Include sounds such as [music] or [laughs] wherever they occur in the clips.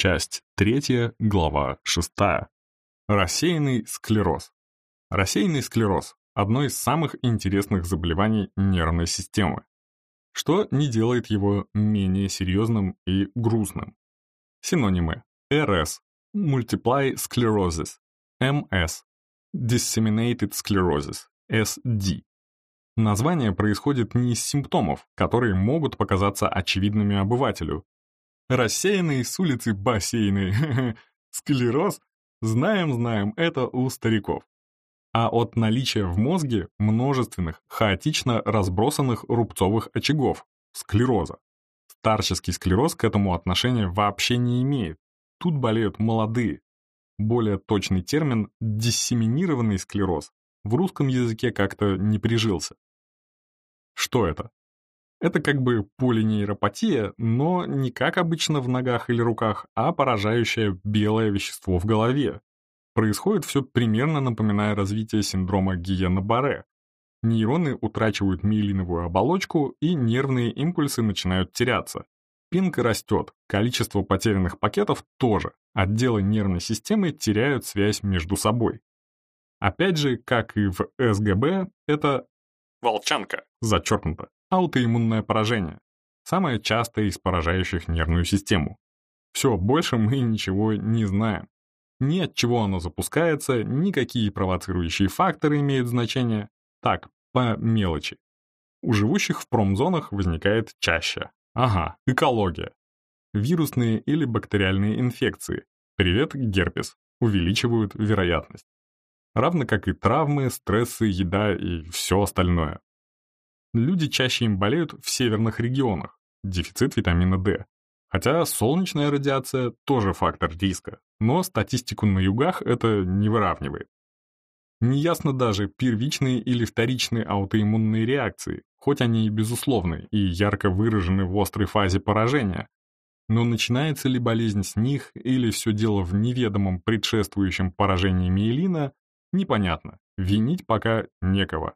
Часть 3, глава 6. Рассеянный склероз. Рассеянный склероз – одно из самых интересных заболеваний нервной системы, что не делает его менее серьезным и грустным. Синонимы – РС – Multiply Sclerosis, МС – Disseminated Sclerosis, SD. Название происходит не из симптомов, которые могут показаться очевидными обывателю, Рассеянный с улицы бассейны. [laughs] Склероз? Знаем, знаем, это у стариков. А от наличия в мозге множественных, хаотично разбросанных рубцовых очагов, склероза. Старческий склероз к этому отношения вообще не имеет. Тут болеют молодые. Более точный термин «диссеминированный склероз» в русском языке как-то не прижился. Что это? Это как бы полинейропатия, но не как обычно в ногах или руках, а поражающее белое вещество в голове. Происходит все примерно напоминая развитие синдрома Гиена-Барре. Нейроны утрачивают миелиновую оболочку, и нервные импульсы начинают теряться. Пинка растет, количество потерянных пакетов тоже. Отделы нервной системы теряют связь между собой. Опять же, как и в СГБ, это волчанка, зачеркнуто, Аутоиммунное поражение. Самое частое из поражающих нервную систему. Все, больше мы ничего не знаем. Ни от чего оно запускается, никакие провоцирующие факторы имеют значение. Так, по мелочи. У живущих в промзонах возникает чаще. Ага, экология. Вирусные или бактериальные инфекции. Привет, герпес. Увеличивают вероятность. Равно как и травмы, стрессы, еда и все остальное. Люди чаще им болеют в северных регионах, дефицит витамина D. Хотя солнечная радиация тоже фактор риска, но статистику на югах это не выравнивает. Неясно даже, первичные или вторичные аутоиммунные реакции, хоть они и безусловны и ярко выражены в острой фазе поражения. Но начинается ли болезнь с них или все дело в неведомом предшествующем поражении миелина, непонятно, винить пока некого.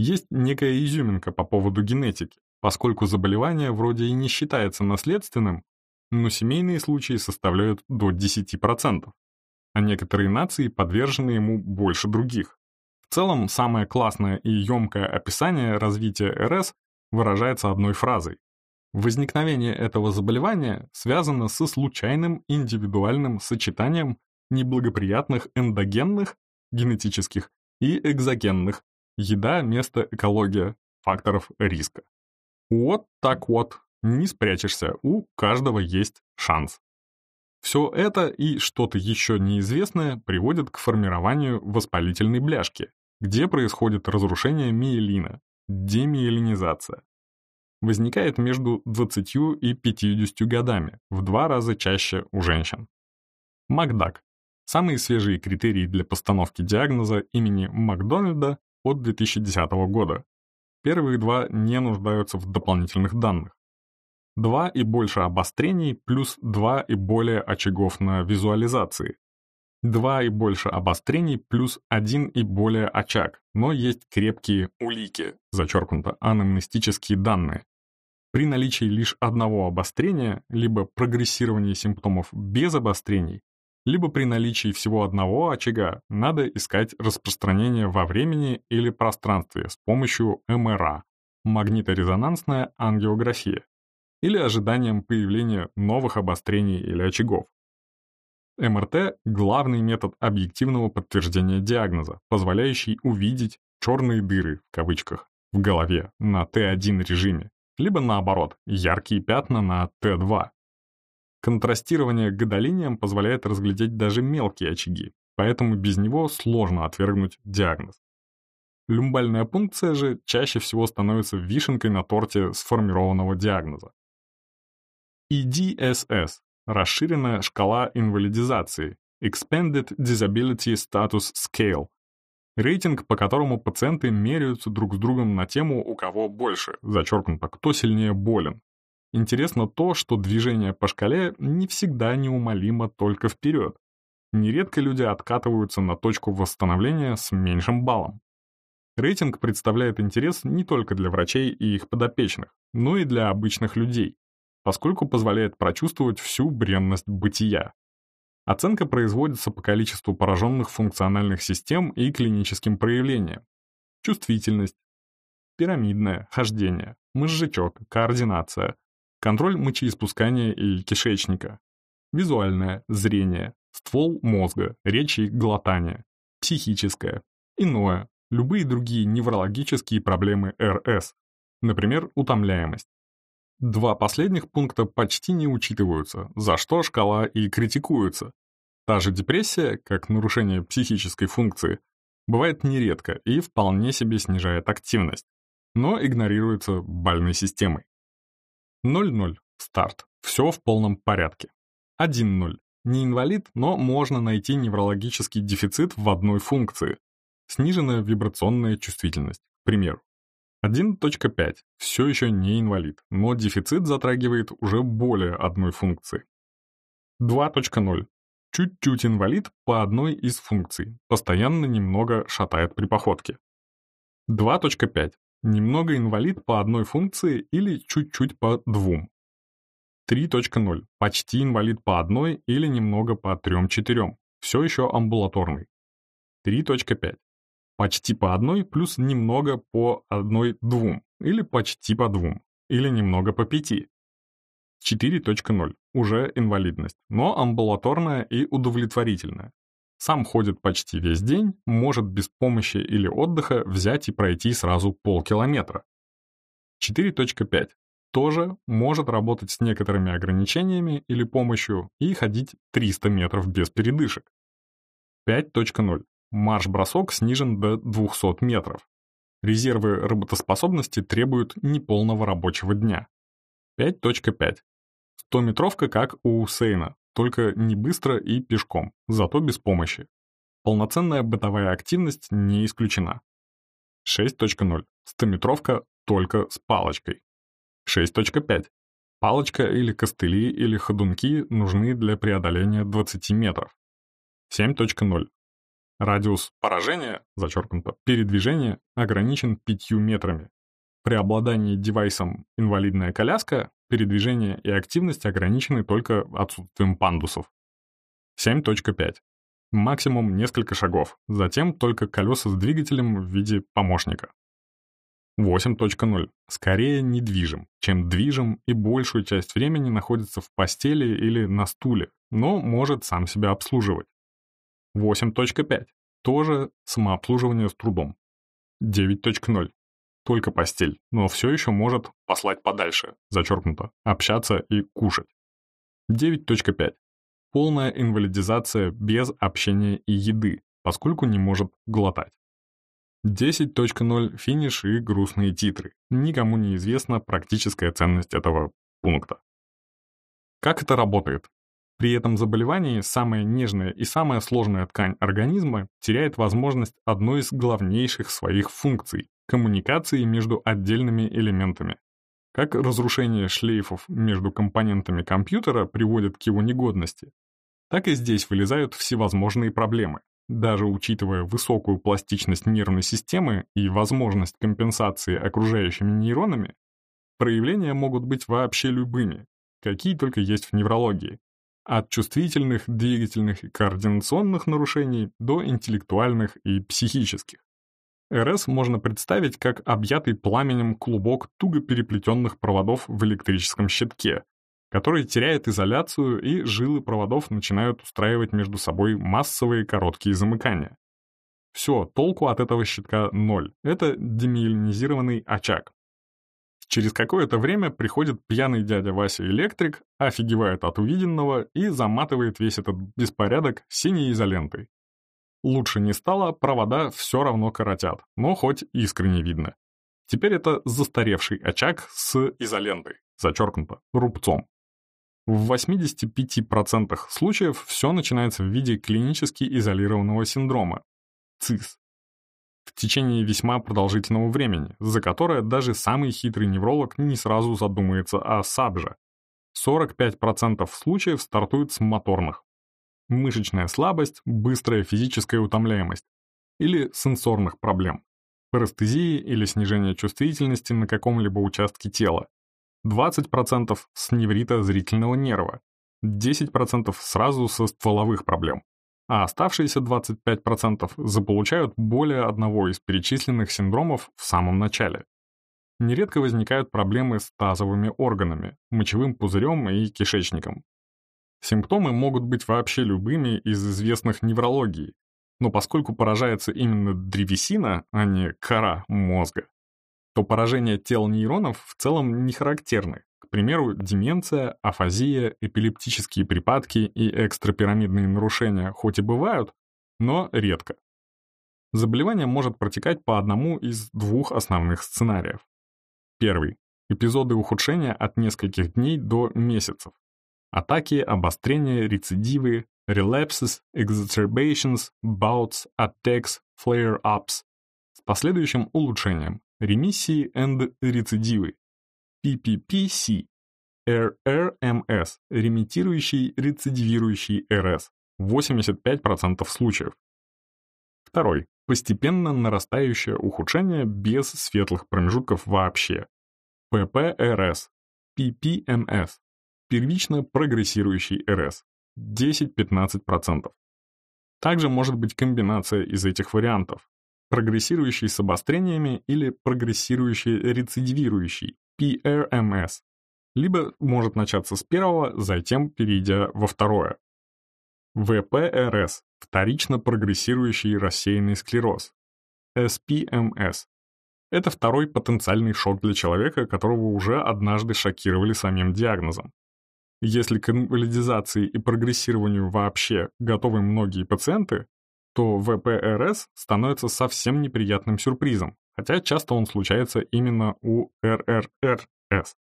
Есть некая изюминка по поводу генетики, поскольку заболевание вроде и не считается наследственным, но семейные случаи составляют до 10%, а некоторые нации подвержены ему больше других. В целом, самое классное и емкое описание развития РС выражается одной фразой. Возникновение этого заболевания связано со случайным индивидуальным сочетанием неблагоприятных эндогенных, генетических и экзогенных Еда, место, экология, факторов риска. Вот так вот, не спрячешься, у каждого есть шанс. Все это и что-то еще неизвестное приводит к формированию воспалительной бляшки, где происходит разрушение миелина, демиелинизация. Возникает между 20 и 50 годами, в два раза чаще у женщин. Макдак. Самые свежие критерии для постановки диагноза имени Макдональда от 2010 года. Первые два не нуждаются в дополнительных данных. Два и больше обострений плюс два и более очагов на визуализации. Два и больше обострений плюс один и более очаг, но есть крепкие улики, зачеркнуто, анамнестические данные. При наличии лишь одного обострения, либо прогрессирования симптомов без обострений, либо при наличии всего одного очага надо искать распространение во времени или пространстве с помощью МРА, магниторезонансная ангиография, или ожиданием появления новых обострений или очагов. МРТ — главный метод объективного подтверждения диагноза, позволяющий увидеть «черные дыры» в кавычках в голове на Т1 режиме, либо наоборот, яркие пятна на Т2 Контрастирование гадолинием позволяет разглядеть даже мелкие очаги, поэтому без него сложно отвергнуть диагноз. Люмбальная пункция же чаще всего становится вишенкой на торте сформированного диагноза. EDSS – расширенная шкала инвалидизации, Expanded Disability Status Scale, рейтинг, по которому пациенты меряются друг с другом на тему «у кого больше», зачеркнуто «кто сильнее болен», Интересно то, что движение по шкале не всегда неумолимо только вперед. Нередко люди откатываются на точку восстановления с меньшим баллом. Рейтинг представляет интерес не только для врачей и их подопечных, но и для обычных людей. поскольку позволяет прочувствовать всю бренность бытия. Оценка производится по количеству пораженных функциональных систем и клиническим проявлениям. Чувствительность, пирамидное, хождение, мозжечок, координация, контроль мочеиспускания и кишечника, визуальное, зрение, ствол мозга, речь и глотание, психическое, иное, любые другие неврологические проблемы РС, например, утомляемость. Два последних пункта почти не учитываются, за что шкала и критикуется. Та же депрессия, как нарушение психической функции, бывает нередко и вполне себе снижает активность, но игнорируется больной системой. 0-0. Старт. Все в полном порядке. 1-0. Не инвалид, но можно найти неврологический дефицит в одной функции. Сниженная вибрационная чувствительность, к примеру. 1.5. Все еще не инвалид, но дефицит затрагивает уже более одной функции. 2.0. Чуть-чуть инвалид по одной из функций, постоянно немного шатает при походке. 2.5. Немного инвалид по одной функции или чуть-чуть по двум. 3.0. Почти инвалид по одной или немного по трем-четырем. Все еще амбулаторный. 3.5 почти по одной плюс немного по одной-двум, или почти по двум, или немного по пяти. 4.0. Уже инвалидность, но амбулаторная и удовлетворительная. Сам ходит почти весь день, может без помощи или отдыха взять и пройти сразу полкилометра. 4.5. Тоже может работать с некоторыми ограничениями или помощью и ходить 300 метров без передышек. 5.0. Марш-бросок снижен до 200 метров. Резервы работоспособности требуют неполного рабочего дня. 5.5. 100-метровка как у Усейна, только не быстро и пешком, зато без помощи. Полноценная бытовая активность не исключена. 6.0. 100-метровка только с палочкой. 6.5. Палочка или костыли или ходунки нужны для преодоления 20 метров. 7.0. Радиус поражения, зачеркнуто, передвижения ограничен 5 метрами. При обладании девайсом инвалидная коляска, передвижение и активность ограничены только отсутствием пандусов. 7.5. Максимум несколько шагов, затем только колеса с двигателем в виде помощника. 8.0. Скорее недвижим, чем движим и большую часть времени находится в постели или на стуле, но может сам себя обслуживать. 8.5. Тоже самообслуживание с трудом. 9.0. Только постель, но все еще может послать подальше, зачеркнуто, общаться и кушать. 9.5. Полная инвалидизация без общения и еды, поскольку не может глотать. 10.0 финиш и грустные титры. Никому не известна практическая ценность этого пункта. Как это работает? При этом заболевании самая нежная и самая сложная ткань организма теряет возможность одной из главнейших своих функций – коммуникации между отдельными элементами. Как разрушение шлейфов между компонентами компьютера приводит к его негодности, так и здесь вылезают всевозможные проблемы. Даже учитывая высокую пластичность нервной системы и возможность компенсации окружающими нейронами, проявления могут быть вообще любыми, какие только есть в неврологии, от чувствительных, двигательных и координационных нарушений до интеллектуальных и психических. РС можно представить как объятый пламенем клубок туго переплетенных проводов в электрическом щитке, который теряет изоляцию и жилы проводов начинают устраивать между собой массовые короткие замыкания. Все, толку от этого щитка ноль. Это демиелинизированный очаг, Через какое-то время приходит пьяный дядя Вася электрик, офигевает от увиденного и заматывает весь этот беспорядок синей изолентой. Лучше не стало, провода все равно коротят, но хоть искренне видно. Теперь это застаревший очаг с изолентой, зачеркнуто, рубцом. В 85% случаев все начинается в виде клинически изолированного синдрома, ЦИС, в течение весьма продолжительного времени, за которое даже самый хитрый невролог не сразу задумается о САБЖе. 45% случаев стартуют с моторных. Мышечная слабость, быстрая физическая утомляемость или сенсорных проблем, парестезии или снижение чувствительности на каком-либо участке тела, 20% с неврита зрительного нерва, 10% сразу со стволовых проблем, а оставшиеся 25% заполучают более одного из перечисленных синдромов в самом начале. Нередко возникают проблемы с тазовыми органами, мочевым пузырем и кишечником. Симптомы могут быть вообще любыми из известных неврологий, но поскольку поражается именно древесина, а не кора мозга, то поражение тел нейронов в целом не характерны. К примеру, деменция, афазия, эпилептические припадки и экстрапирамидные нарушения хоть и бывают, но редко. Заболевание может протекать по одному из двух основных сценариев. Первый. Эпизоды ухудшения от нескольких дней до месяцев. Атаки, обострения, рецидивы, relapses, exacerbations, bouts, attacks, flare-ups с последующим улучшением, ремиссии and рецидивы, PPPC, RRMS, ремитирующий рецидивирующий РС, 85% случаев. Второй. Постепенно нарастающее ухудшение без светлых промежутков вообще. ППРС, PPMS, первично прогрессирующий РС, 10-15%. Также может быть комбинация из этих вариантов. Прогрессирующий с обострениями или прогрессирующий рецидивирующий, PRMS. Либо может начаться с первого, затем перейдя во второе. ВПРС – вторично прогрессирующий рассеянный склероз. SPMS – это второй потенциальный шок для человека, которого уже однажды шокировали самим диагнозом. Если к инвалидизации и прогрессированию вообще готовы многие пациенты, то ВПРС становится совсем неприятным сюрпризом, хотя часто он случается именно у РРРС.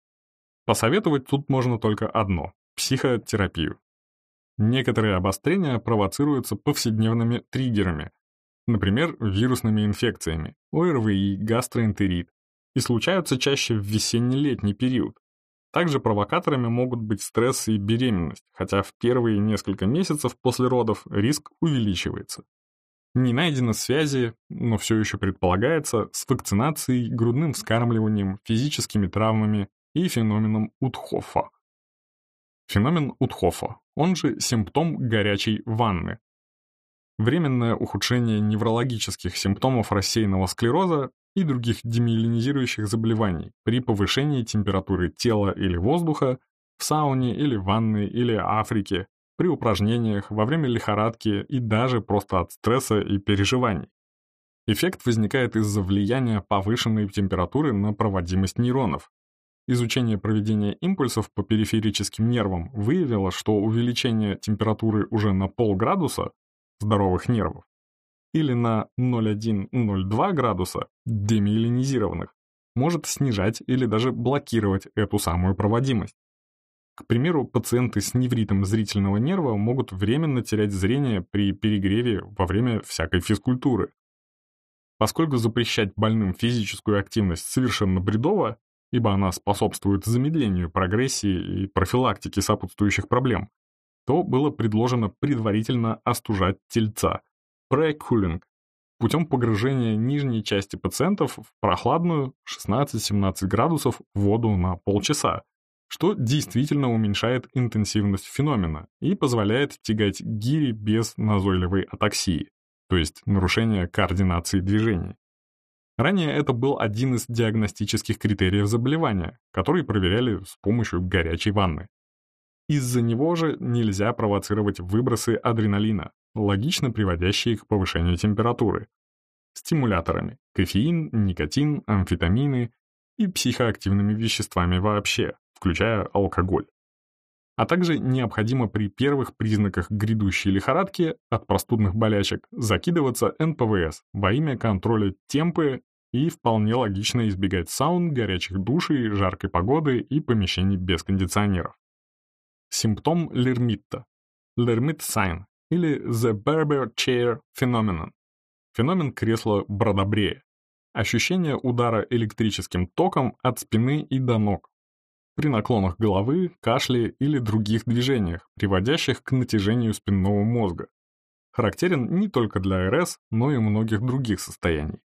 Посоветовать тут можно только одно – психотерапию. Некоторые обострения провоцируются повседневными триггерами, например, вирусными инфекциями, ОРВИ, гастроэнтерит, и случаются чаще в весенне-летний период, также провокаторами могут быть стресс и беременность, хотя в первые несколько месяцев после родов риск увеличивается. Не найдено связи, но все еще предполагается, с вакцинацией, грудным вскармливанием, физическими травмами и феноменом Утхоффа. Феномен Утхоффа, он же симптом горячей ванны. Временное ухудшение неврологических симптомов рассеянного склероза и других демиелинизирующих заболеваний при повышении температуры тела или воздуха в сауне или ванной или Африке, при упражнениях, во время лихорадки и даже просто от стресса и переживаний. Эффект возникает из-за влияния повышенной температуры на проводимость нейронов. Изучение проведения импульсов по периферическим нервам выявило, что увеличение температуры уже на полградуса здоровых нервов или на 0,1-0,2 градуса демиелинизированных может снижать или даже блокировать эту самую проводимость. К примеру, пациенты с невритом зрительного нерва могут временно терять зрение при перегреве во время всякой физкультуры. Поскольку запрещать больным физическую активность совершенно бредово, ибо она способствует замедлению прогрессии и профилактике сопутствующих проблем, то было предложено предварительно остужать тельца, Прекулинг путем погружения нижней части пациентов в прохладную 16-17 градусов воду на полчаса, что действительно уменьшает интенсивность феномена и позволяет тягать гири без назойливой атаксии, то есть нарушения координации движений. Ранее это был один из диагностических критериев заболевания, который проверяли с помощью горячей ванны. Из-за него же нельзя провоцировать выбросы адреналина, логично приводящие к повышению температуры. Стимуляторами – кофеин, никотин, амфетамины и психоактивными веществами вообще, включая алкоголь. А также необходимо при первых признаках грядущей лихорадки от простудных болячек закидываться НПВС во имя контроля темпы и вполне логично избегать саун, горячих душей, жаркой погоды и помещений без кондиционеров. Симптом Лермитта. Лермит sign или The Barber Chair Phenomenon. Феномен кресла бродобрея. Ощущение удара электрическим током от спины и до ног. При наклонах головы, кашле или других движениях, приводящих к натяжению спинного мозга. Характерен не только для РС, но и многих других состояний.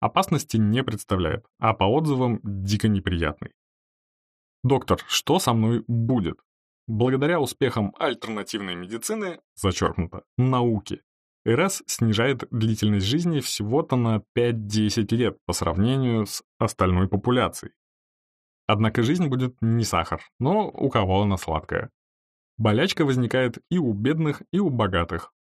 Опасности не представляет, а по отзывам дико неприятный. Доктор, что со мной будет? Благодаря успехам альтернативной медицины, зачеркнуто, науки, РС снижает длительность жизни всего-то на 5-10 лет по сравнению с остальной популяцией. Однако жизнь будет не сахар, но у кого она сладкая. Болячка возникает и у бедных, и у богатых.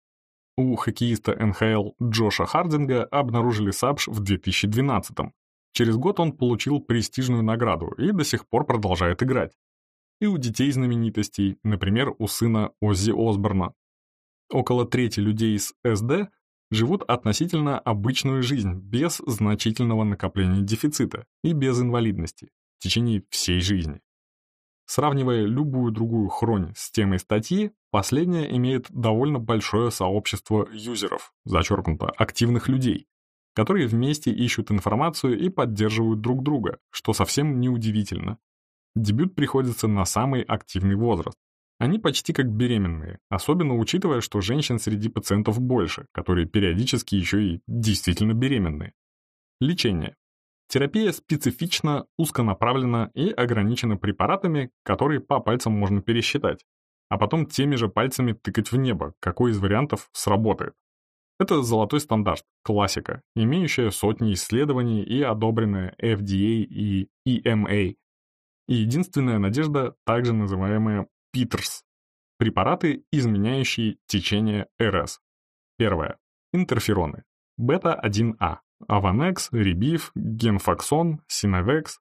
У хоккеиста НХЛ Джоша Хардинга обнаружили САПШ в 2012 -м. Через год он получил престижную награду и до сих пор продолжает играть. И у детей знаменитостей, например, у сына Оззи Осборна. Около трети людей с СД живут относительно обычную жизнь, без значительного накопления дефицита и без инвалидности в течение всей жизни. Сравнивая любую другую хронь с темой статьи, последняя имеет довольно большое сообщество юзеров, зачеркнуто, активных людей, которые вместе ищут информацию и поддерживают друг друга, что совсем неудивительно. Дебют приходится на самый активный возраст. Они почти как беременные, особенно учитывая, что женщин среди пациентов больше, которые периодически еще и действительно беременные. Лечение. Терапия специфична, узконаправлена и ограничена препаратами, которые по пальцам можно пересчитать, а потом теми же пальцами тыкать в небо, какой из вариантов сработает. Это золотой стандарт, классика, имеющая сотни исследований и одобренная FDA и EMA. И единственная надежда, также называемая Питерс. Препараты, изменяющие течение РС. Первое. Интерфероны. Бета-1А. Аванекс, Рибиф, Генфаксон, Синовекс.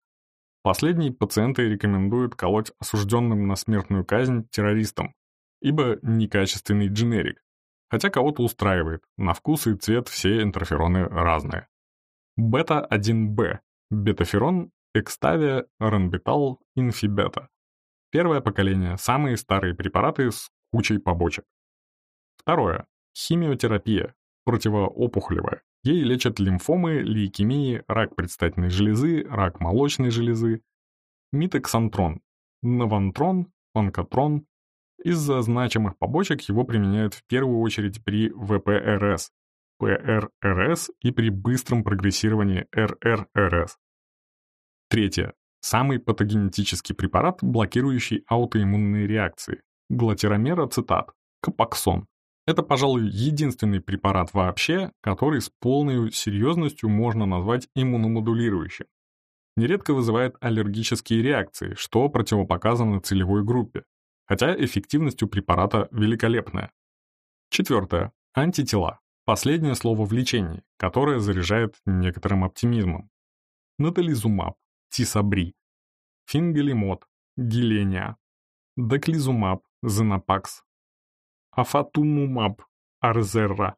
Последние пациенты рекомендуют колоть осужденным на смертную казнь террористам, ибо некачественный дженерик. Хотя кого-то устраивает, на вкус и цвет все интерфероны разные. Бета-1Б. Бетаферон, Экставия, Ранбитал, Инфибета. Первое поколение – самые старые препараты с кучей побочек. Второе. Химиотерапия, противоопухолевая. Ей лечат лимфомы, лейкемии, рак предстательной железы, рак молочной железы. Митоксантрон, навантрон, онкотрон. Из-за значимых побочек его применяют в первую очередь при ВПРС, ПРРС и при быстром прогрессировании РРРС. Третье. Самый патогенетический препарат, блокирующий аутоиммунные реакции. Глотиромер цитат, капоксон. Это, пожалуй, единственный препарат вообще, который с полной серьезностью можно назвать иммуномодулирующим. Нередко вызывает аллергические реакции, что противопоказано целевой группе, хотя эффективность у препарата великолепная. Четвертое. Антитела. Последнее слово в лечении, которое заряжает некоторым оптимизмом. Натализумаб, тисабри, фингалимод, гиления, доклизумаб, зенопакс, афатумумаб, арзерра,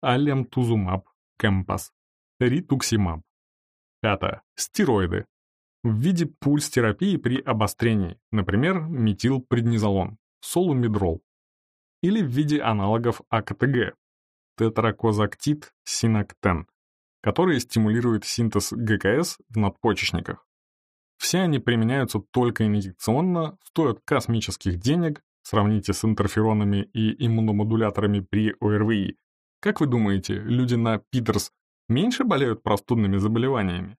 алемтузумаб, кемпас, ритуксимаб. Пятое. Стероиды. В виде пульс-терапии при обострении, например, метилпреднизолон, солумедрол. Или в виде аналогов АКТГ, тетракозактид синактен, которые стимулируют синтез ГКС в надпочечниках. Все они применяются только инъекционно, стоят космических денег, сравните с интерферонами и иммуномодуляторами при ОРВИ. Как вы думаете, люди на Питерс меньше болеют простудными заболеваниями?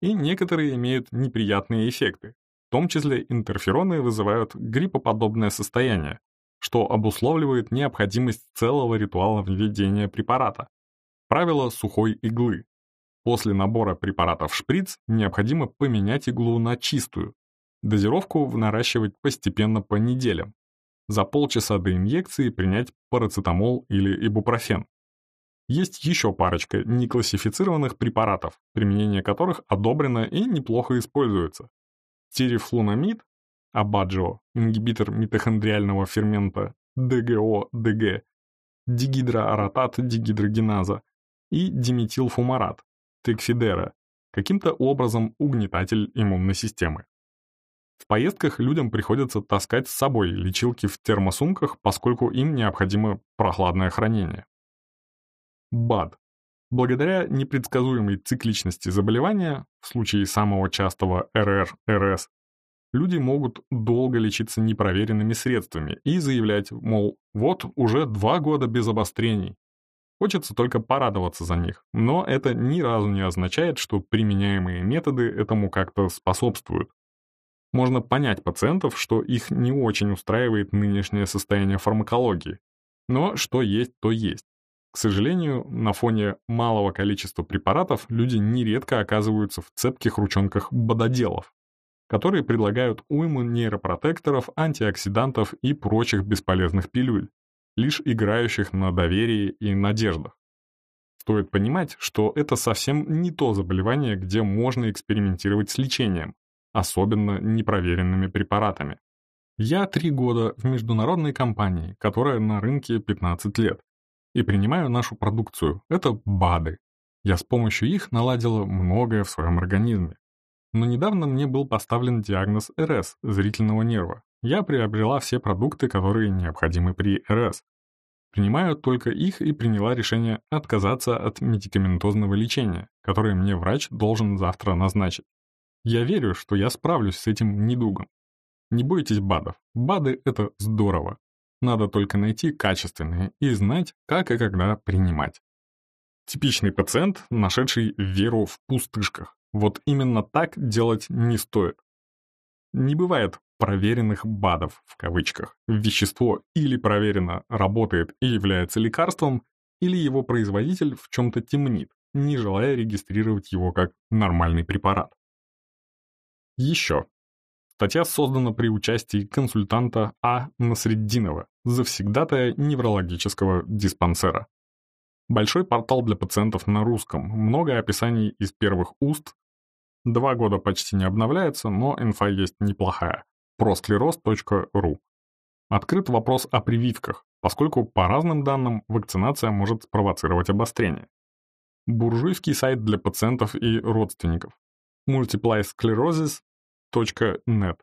И некоторые имеют неприятные эффекты. В том числе интерфероны вызывают гриппоподобное состояние, что обусловливает необходимость целого ритуала введения препарата. Правило сухой иглы. После набора препаратов шприц необходимо поменять иглу на чистую. Дозировку наращивать постепенно по неделям. За полчаса до инъекции принять парацетамол или ибупрофен. Есть еще парочка неклассифицированных препаратов, применение которых одобрено и неплохо используется. Тирифлунамид, абаджио, ингибитор митохондриального фермента ДГО-ДГ, дигидроаратат дигидрогеназа и диметилфумарат, текфидера, каким-то образом угнетатель иммунной системы. В поездках людям приходится таскать с собой лечилки в термосумках, поскольку им необходимо прохладное хранение. БАД. Благодаря непредсказуемой цикличности заболевания, в случае самого частого РР-РС, люди могут долго лечиться непроверенными средствами и заявлять, мол, вот уже два года без обострений, Хочется только порадоваться за них, но это ни разу не означает, что применяемые методы этому как-то способствуют. Можно понять пациентов, что их не очень устраивает нынешнее состояние фармакологии. Но что есть, то есть. К сожалению, на фоне малого количества препаратов люди нередко оказываются в цепких ручонках бододелов, которые предлагают уйму нейропротекторов, антиоксидантов и прочих бесполезных пилюль, лишь играющих на доверии и надеждах. Стоит понимать, что это совсем не то заболевание, где можно экспериментировать с лечением, особенно непроверенными препаратами. Я три года в международной компании, которая на рынке 15 лет, и принимаю нашу продукцию. Это БАДы. Я с помощью их наладила многое в своем организме. Но недавно мне был поставлен диагноз РС, зрительного нерва. Я приобрела все продукты, которые необходимы при РС. Принимаю только их и приняла решение отказаться от медикаментозного лечения, которое мне врач должен завтра назначить. Я верю, что я справлюсь с этим недугом. Не бойтесь БАДов. БАДы — это здорово. Надо только найти качественные и знать, как и когда принимать. Типичный пациент, нашедший веру в пустышках. Вот именно так делать не стоит. Не бывает проверенных БАДов в кавычках. Вещество или проверено, работает и является лекарством, или его производитель в чем-то темнит, не желая регистрировать его как нормальный препарат. Еще. Статья создана при участии консультанта А. Насреддинова, завсегдатая неврологического диспансера. Большой портал для пациентов на русском, много описаний из первых уст. Два года почти не обновляется, но инфа есть неплохая. proscleros.ru Открыт вопрос о прививках, поскольку, по разным данным, вакцинация может спровоцировать обострение. Буржуйский сайт для пациентов и родственников. multiplysclerosis.net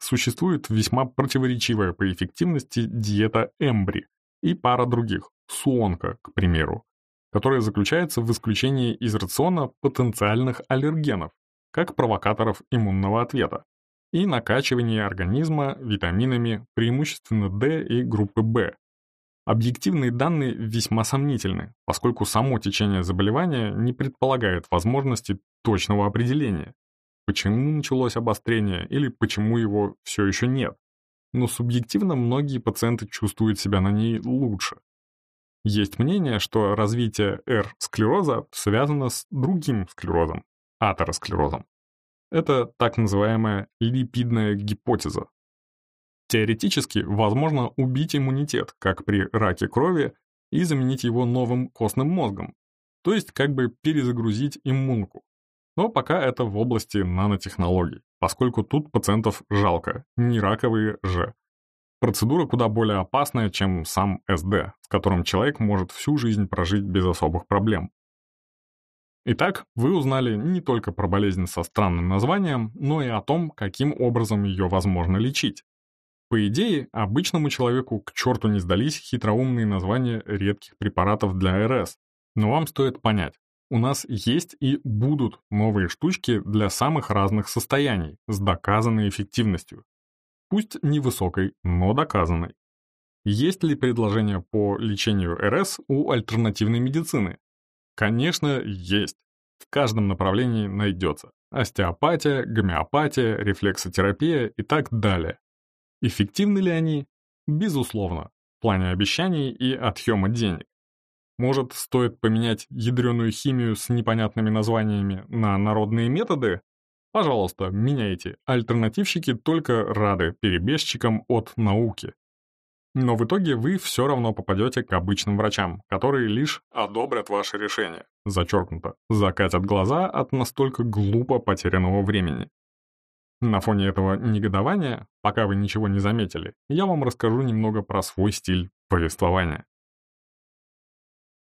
Существует весьма противоречивая по эффективности диета Эмбри и пара других, Суонка, к примеру, которая заключается в исключении из рациона потенциальных аллергенов, как провокаторов иммунного ответа, и накачивании организма витаминами преимущественно D и группы В. Объективные данные весьма сомнительны, поскольку само течение заболевания не предполагает возможности точного определения, почему началось обострение или почему его все еще нет. Но субъективно многие пациенты чувствуют себя на ней лучше. Есть мнение, что развитие R-склероза связано с другим склерозом, атеросклерозом. Это так называемая липидная гипотеза. Теоретически возможно убить иммунитет, как при раке крови, и заменить его новым костным мозгом, то есть как бы перезагрузить иммунку. Но пока это в области нанотехнологий, поскольку тут пациентов жалко, не раковые же. Процедура куда более опасная, чем сам СД, с которым человек может всю жизнь прожить без особых проблем. Итак, вы узнали не только про болезнь со странным названием, но и о том, каким образом ее возможно лечить. По идее, обычному человеку к черту не сдались хитроумные названия редких препаратов для РС. Но вам стоит понять, у нас есть и будут новые штучки для самых разных состояний с доказанной эффективностью. Пусть невысокой, но доказанной. Есть ли предложения по лечению РС у альтернативной медицины? Конечно, есть. В каждом направлении найдется. Остеопатия, гомеопатия, рефлексотерапия и так далее. Эффективны ли они? Безусловно, в плане обещаний и отъема денег. Может, стоит поменять ядреную химию с непонятными названиями на народные методы? Пожалуйста, меняйте. Альтернативщики только рады перебежчикам от науки. Но в итоге вы все равно попадете к обычным врачам, которые лишь одобрят ваше решение. Зачеркнуто. Закатят глаза от настолько глупо потерянного времени. На фоне этого негодования, пока вы ничего не заметили, я вам расскажу немного про свой стиль повествования.